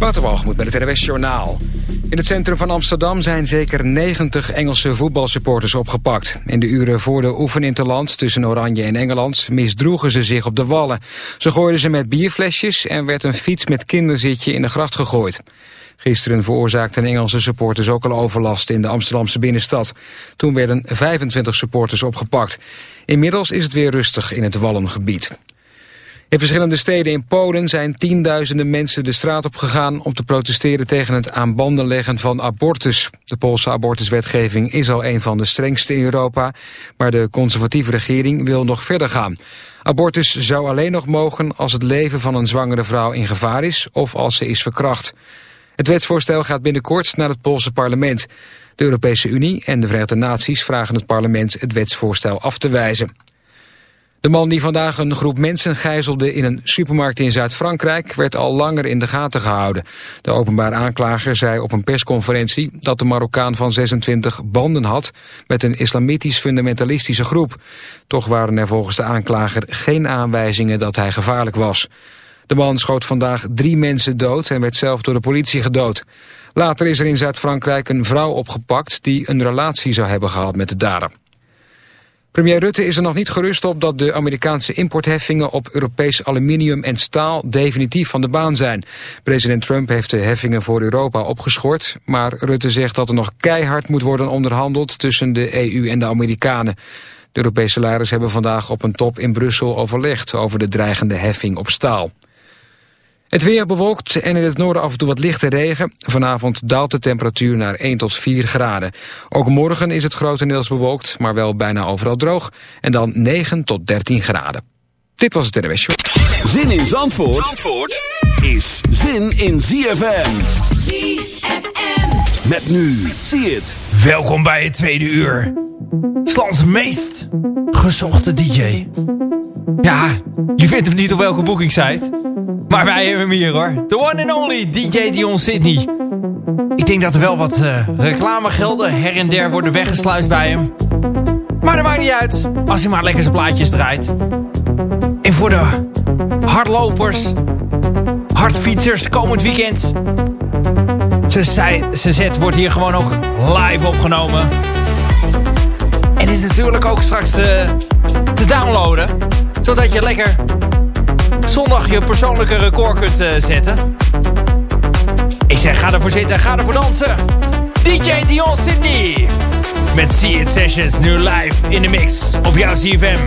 Waterwalgemoed met het NWS Journaal. In het centrum van Amsterdam zijn zeker 90 Engelse voetbalsupporters opgepakt. In de uren voor de oefeninterland tussen Oranje en Engeland misdroegen ze zich op de wallen. Ze gooiden ze met bierflesjes en werd een fiets met kinderzitje in de gracht gegooid. Gisteren veroorzaakten Engelse supporters ook al overlast in de Amsterdamse binnenstad. Toen werden 25 supporters opgepakt. Inmiddels is het weer rustig in het Wallengebied. In verschillende steden in Polen zijn tienduizenden mensen de straat op gegaan om te protesteren tegen het aan banden leggen van abortus. De Poolse abortuswetgeving is al een van de strengste in Europa, maar de conservatieve regering wil nog verder gaan. Abortus zou alleen nog mogen als het leven van een zwangere vrouw in gevaar is of als ze is verkracht. Het wetsvoorstel gaat binnenkort naar het Poolse parlement. De Europese Unie en de Verenigde Naties vragen het parlement het wetsvoorstel af te wijzen. De man die vandaag een groep mensen gijzelde in een supermarkt in Zuid-Frankrijk werd al langer in de gaten gehouden. De openbaar aanklager zei op een persconferentie dat de Marokkaan van 26 banden had met een islamitisch fundamentalistische groep. Toch waren er volgens de aanklager geen aanwijzingen dat hij gevaarlijk was. De man schoot vandaag drie mensen dood en werd zelf door de politie gedood. Later is er in Zuid-Frankrijk een vrouw opgepakt die een relatie zou hebben gehad met de dader. Premier Rutte is er nog niet gerust op dat de Amerikaanse importheffingen op Europees aluminium en staal definitief van de baan zijn. President Trump heeft de heffingen voor Europa opgeschort, maar Rutte zegt dat er nog keihard moet worden onderhandeld tussen de EU en de Amerikanen. De Europese leiders hebben vandaag op een top in Brussel overlegd over de dreigende heffing op staal. Het weer bewolkt en in het noorden af en toe wat lichte regen. Vanavond daalt de temperatuur naar 1 tot 4 graden. Ook morgen is het grotendeels bewolkt, maar wel bijna overal droog. En dan 9 tot 13 graden. Dit was het NWS Show. Zin in Zandvoort, Zandvoort is zin in ZFM. ZFM. Met nu, zie het. Welkom bij het tweede uur. Slans meest gezochte DJ. Ja, je vindt hem niet op welke boekingssite. Maar wij hebben hem hier hoor. The one and only DJ Dion Sydney. Ik denk dat er wel wat uh, reclamegelden her en der worden weggesluist bij hem. Maar dat maakt niet uit. Als hij maar lekker zijn plaatjes draait. En voor de hardlopers, hardfietsers komend weekend. Zijn set wordt hier gewoon ook live opgenomen. En is natuurlijk ook straks te downloaden. Zodat je lekker zondag je persoonlijke record kunt uh, zetten. Ik zeg, ga ervoor zitten, ga ervoor dansen. DJ Dion Sydney. Met See It Sessions nu live in de mix op jouw CFM.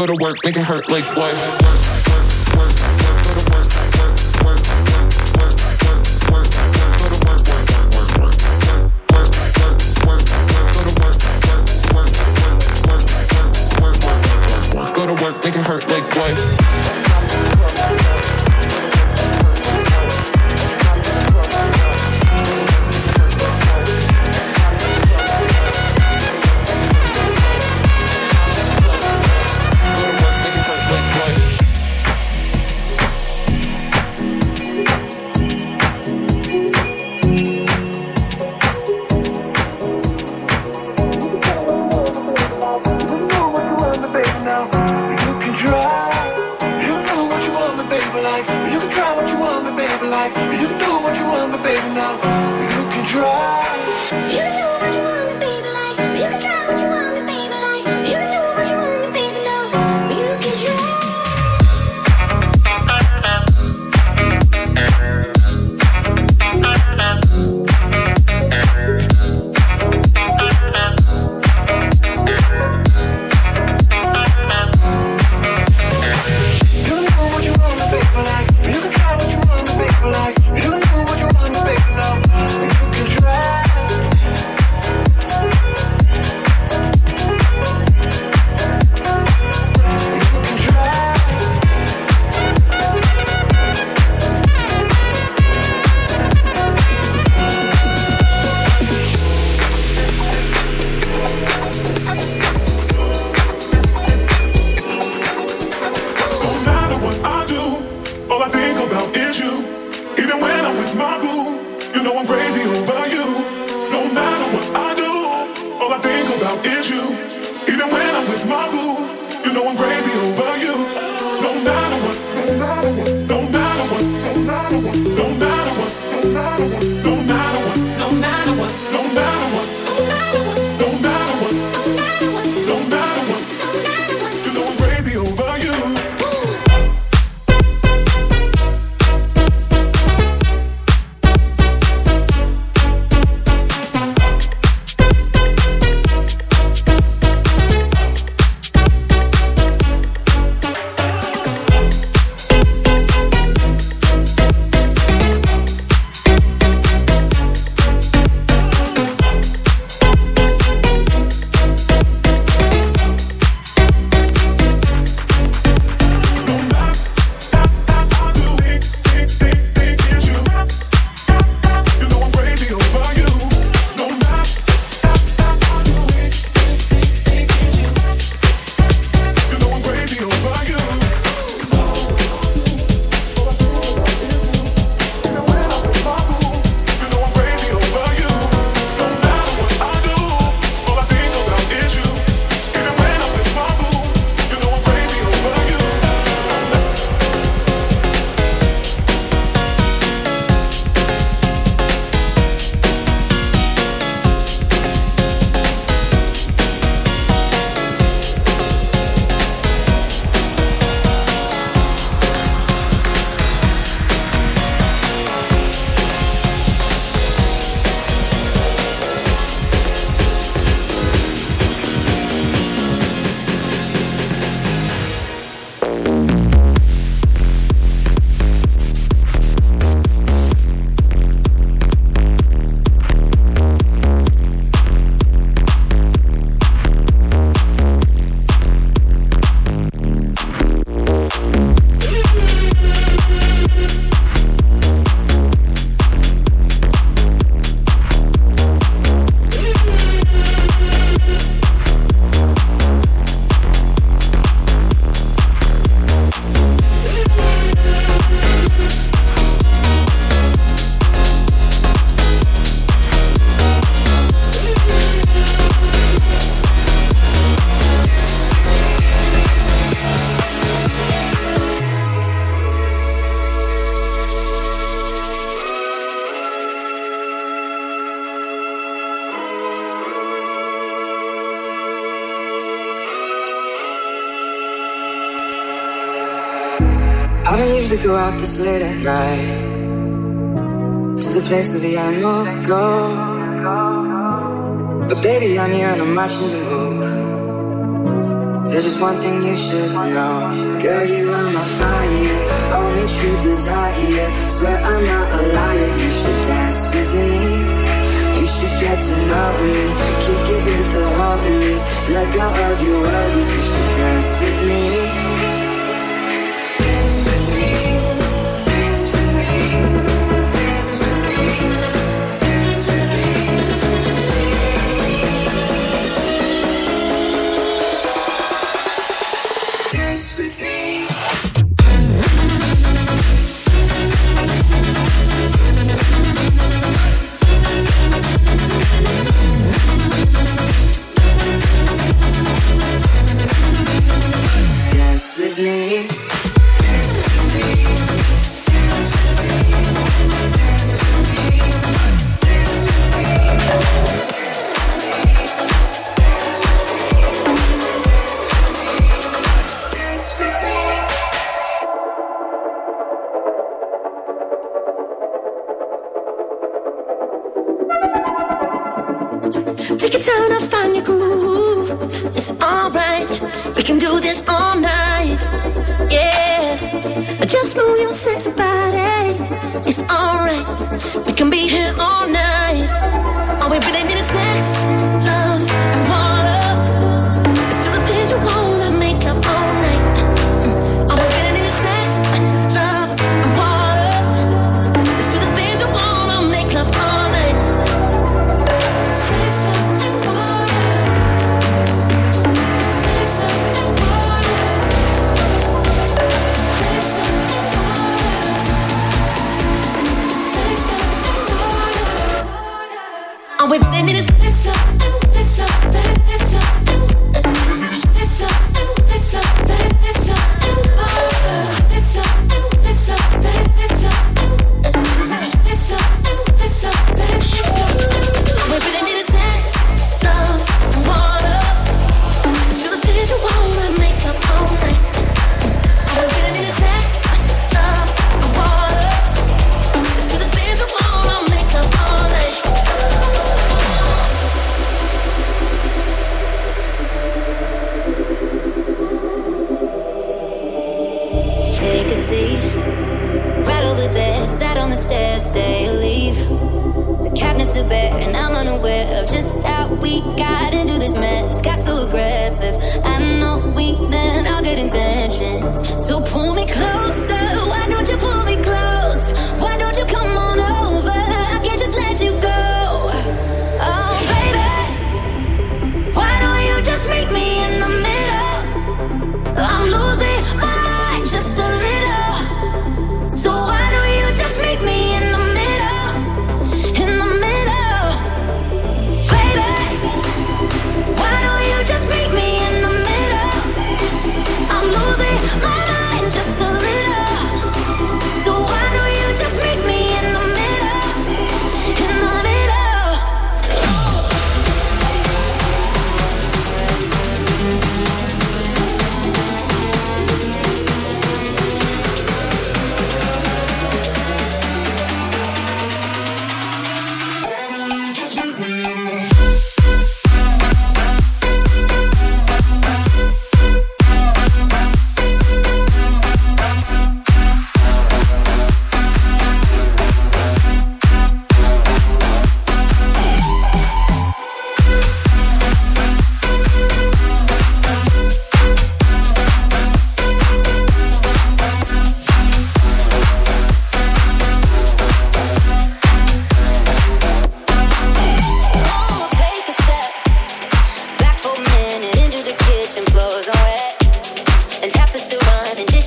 Go to work, make it hurt like what? Work. make it hurt like what? go out this late at night to the place where the animals go. But baby, I'm here and I'm watching you move. There's just one thing you should know. Girl, you are my fire, only true desire. Swear I'm not a liar, you should dance with me. You should get to know me. Kick it with the harmonies. Let go of your worries. You should dance with me.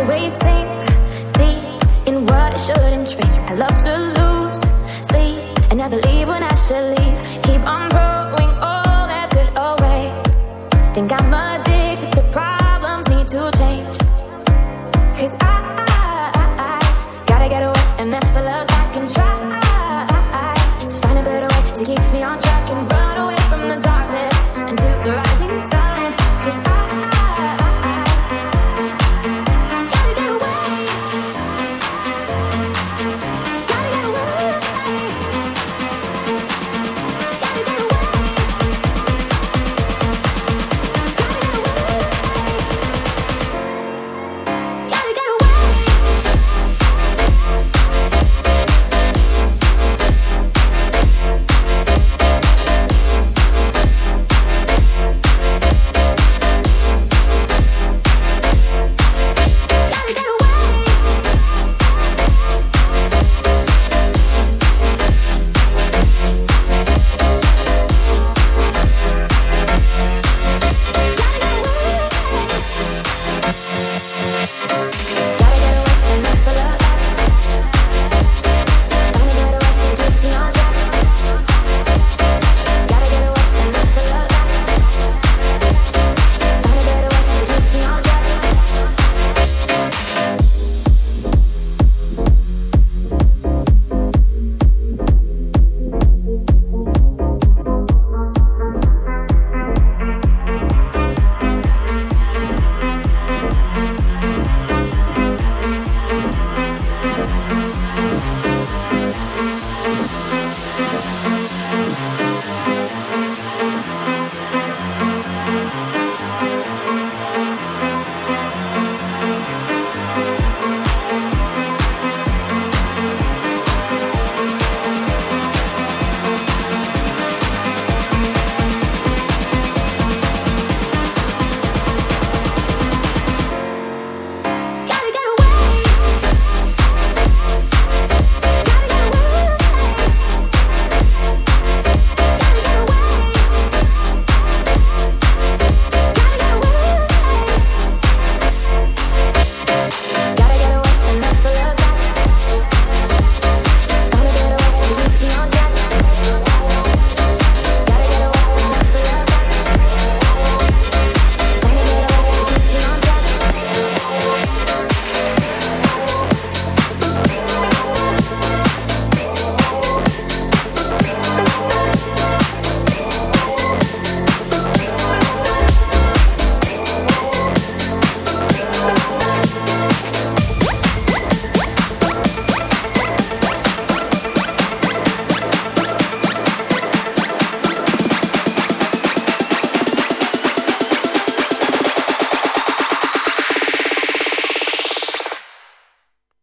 always sink deep in what I shouldn't drink. I love to lose sleep and never leave when I should leave.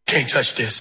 Can't touch this.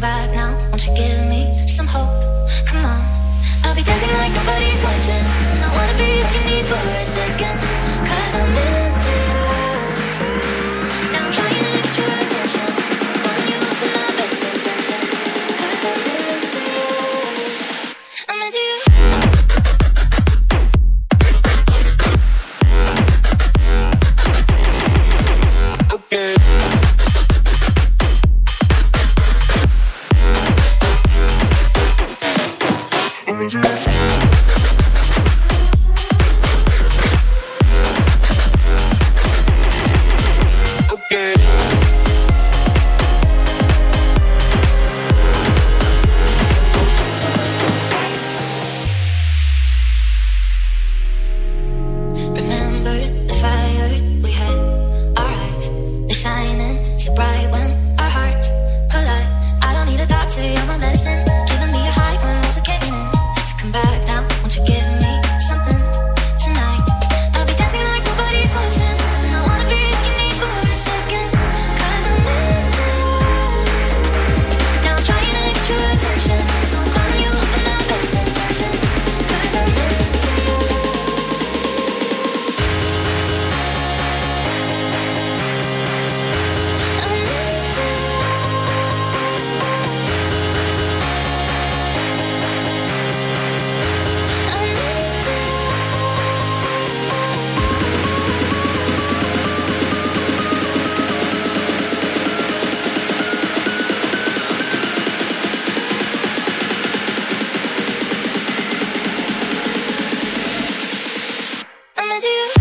right now. Won't you give me some hope? Come on. I'll be dancing like nobody's watching. And I wanna be all you need for a second. Cause I'm in To you.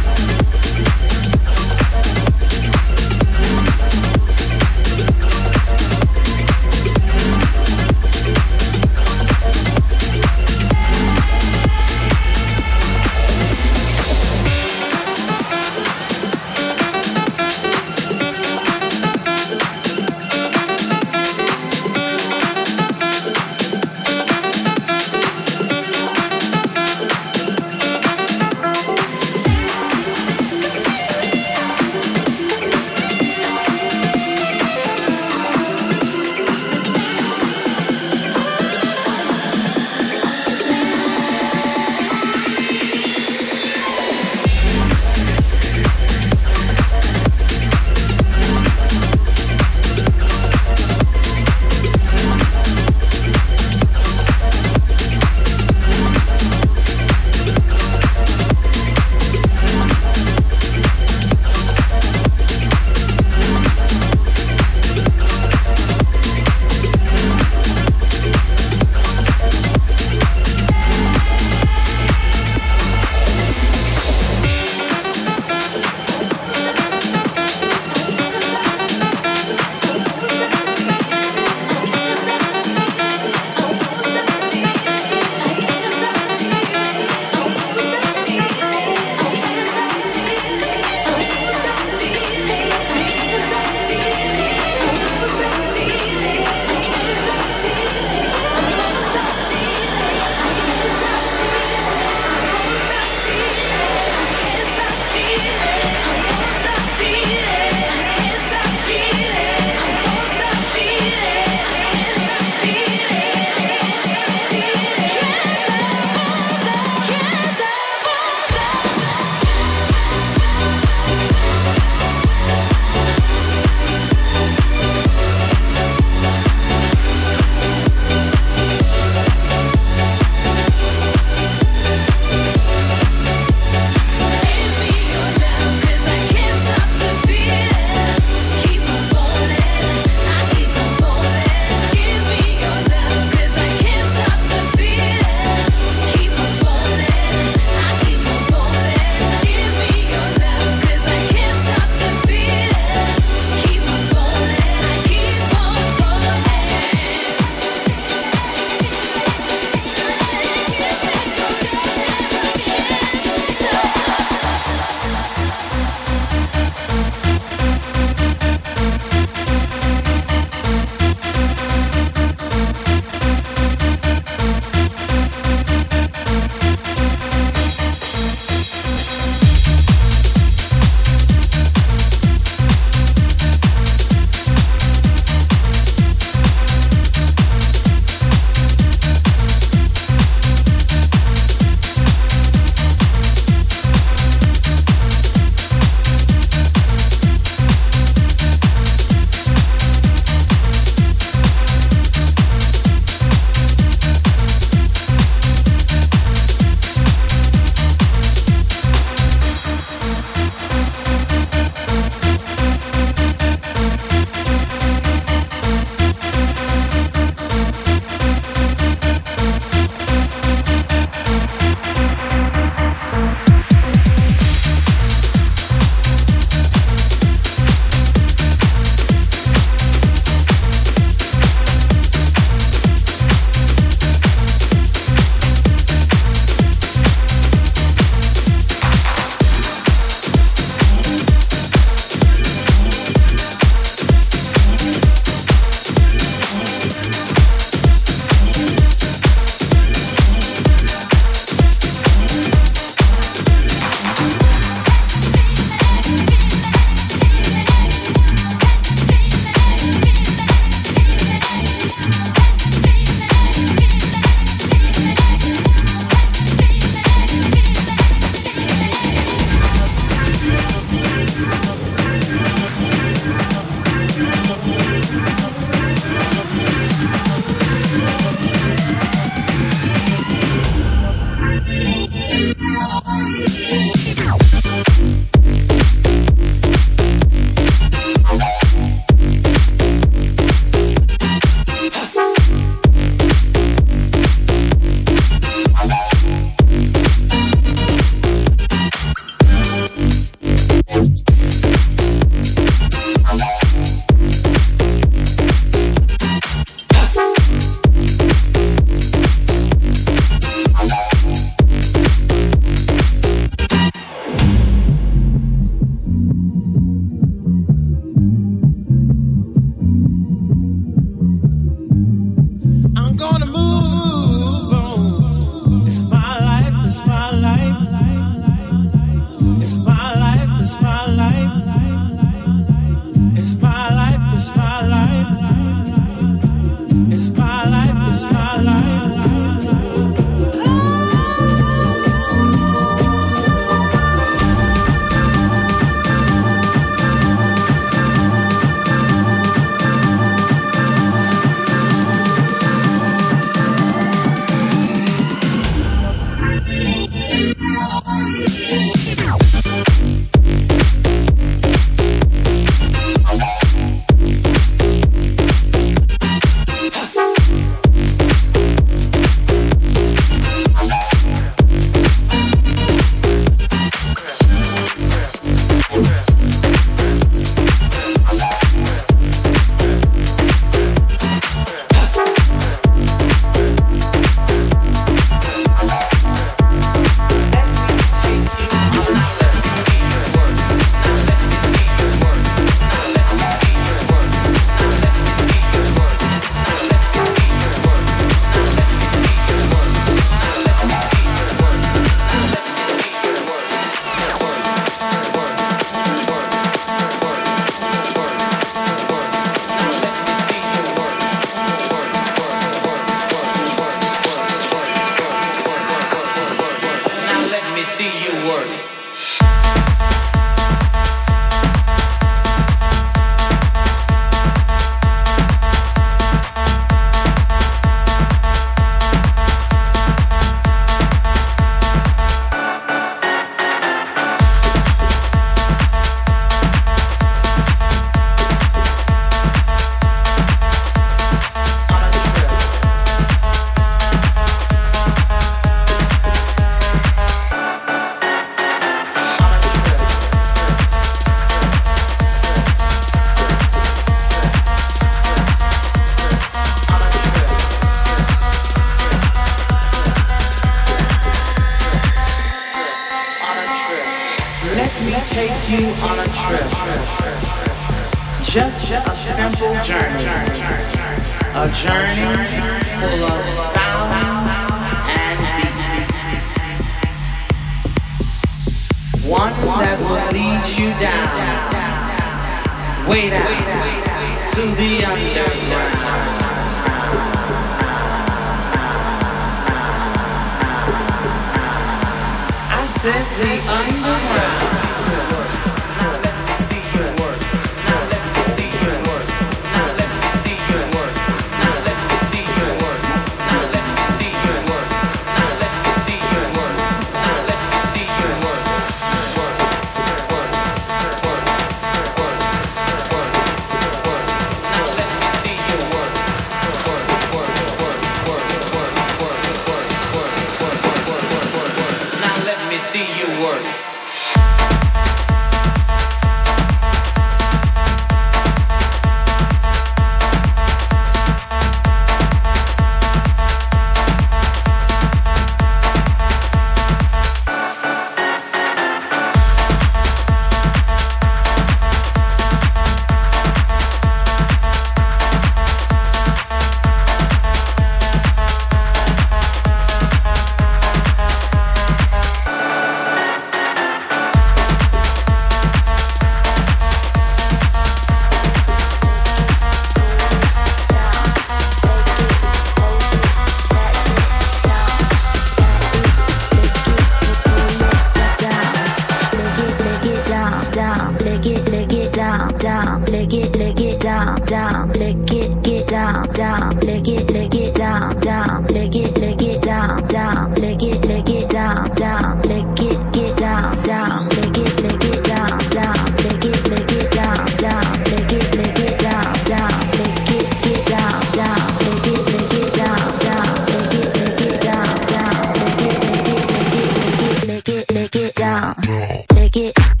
Take it.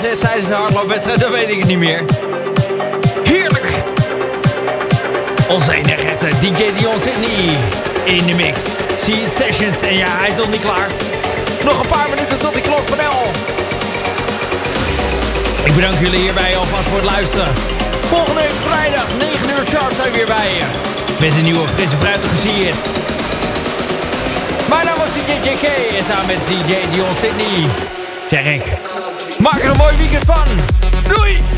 Tijdens een hardloopwedstrijd, dan weet ik niet meer. Heerlijk! Onze enige DJ Dion Sydney in de mix. See It Sessions. En ja, hij is nog niet klaar. Nog een paar minuten tot die klok van 11. Ik bedank jullie hierbij alvast voor het luisteren. Volgende week vrijdag, 9 uur sharp zijn we weer bij je. Met een nieuwe frisse fruitige See It. Mijn naam was DJ JK en samen met DJ Dion Sydney zeg. Maak er een mooi weekend van. Doei!